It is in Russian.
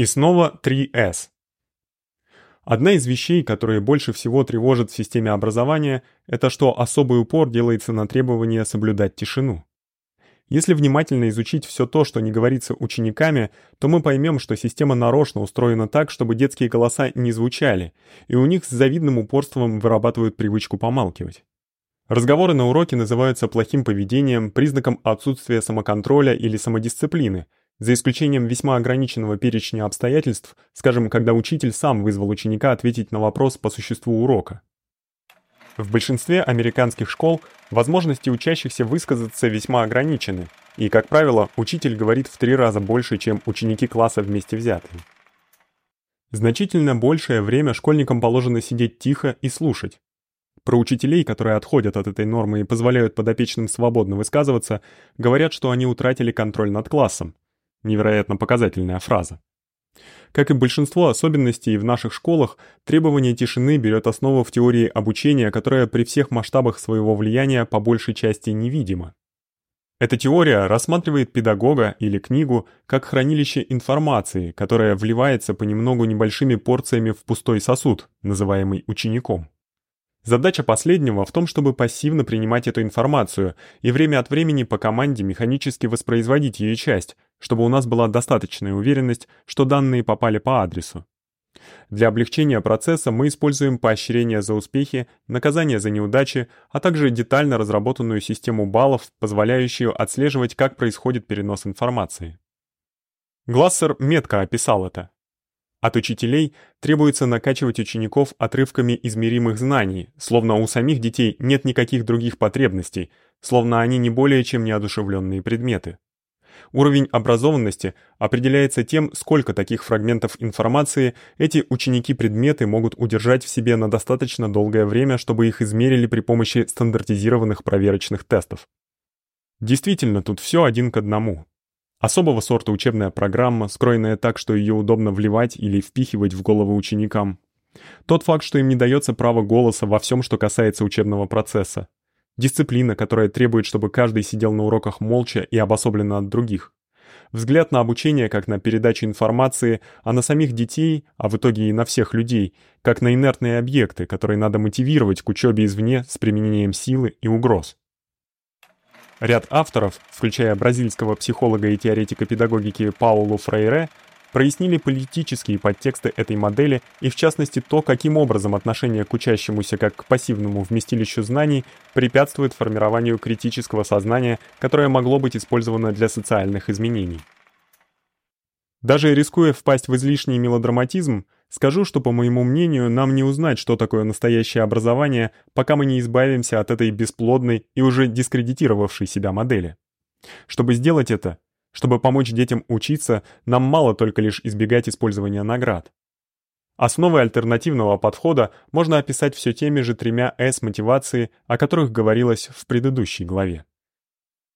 И снова 3S. Одна из вещей, которые больше всего тревожат в системе образования, это что особый упор делается на требование соблюдать тишину. Если внимательно изучить всё то, что не говорится учениками, то мы поймём, что система нарочно устроена так, чтобы детские голоса не звучали, и у них с завидным упорством вырабатывают привычку помалкивать. Разговоры на уроке называются плохим поведением, признаком отсутствия самоконтроля или самодисциплины – за исключением весьма ограниченного перечня обстоятельств, скажем, когда учитель сам вызвал ученика ответить на вопрос по существу урока. В большинстве американских школ возможности учащихся высказаться весьма ограничены, и, как правило, учитель говорит в три раза больше, чем ученики класса вместе взятые. Значительно большее время школьникам положено сидеть тихо и слушать. Про учителей, которые отходят от этой нормы и позволяют подопечным свободно высказываться, говорят, что они утратили контроль над классом. Невероятно показательная фраза. Как и большинство особенностей в наших школах, требование тишины берет основу в теории обучения, которая при всех масштабах своего влияния по большей части невидима. Эта теория рассматривает педагога или книгу как хранилище информации, которая вливается понемногу небольшими порциями в пустой сосуд, называемый учеником. Задача последнего в том, чтобы пассивно принимать эту информацию и время от времени по команде механически воспроизводить её часть, чтобы у нас была достаточная уверенность, что данные попали по адресу. Для облегчения процесса мы используем поощрения за успехи, наказания за неудачи, а также детально разработанную систему баллов, позволяющую отслеживать, как происходит перенос информации. Глассер метко описал это. От учителей требуется накачивать учеников отрывками измеримых знаний, словно у самих детей нет никаких других потребностей, словно они не более чем неодушевленные предметы. Уровень образованности определяется тем, сколько таких фрагментов информации эти ученики-предметы могут удержать в себе на достаточно долгое время, чтобы их измерили при помощи стандартизированных проверочных тестов. Действительно, тут всё один к одному. Особого сорта учебная программа, скроенная так, что её удобно вливать или впихивать в головы ученикам. Тот факт, что им не даётся право голоса во всём, что касается учебного процесса. Дисциплина, которая требует, чтобы каждый сидел на уроках молча и обособленно от других. Взгляд на обучение как на передачу информации, а на самих детей, а в итоге и на всех людей, как на инертные объекты, которые надо мотивировать к учёбе извне с применением силы и угроз. Ряд авторов, включая бразильского психолога и теоретика педагогики Паулу Фрейре, прояснили политические подтексты этой модели и в частности то, каким образом отношение к учащемуся как к пассивному вместилищу знаний препятствует формированию критического сознания, которое могло быть использовано для социальных изменений. Даже рискуя впасть в излишний мелодраматизм, скажу, что по моему мнению, нам не узнать, что такое настоящее образование, пока мы не избавимся от этой бесплодной и уже дискредитировавшей себя модели. Чтобы сделать это, чтобы помочь детям учиться, нам мало только лишь избегать использования наград. Основой альтернативного подхода можно описать всё теми же тремя S мотивации, о которых говорилось в предыдущей главе.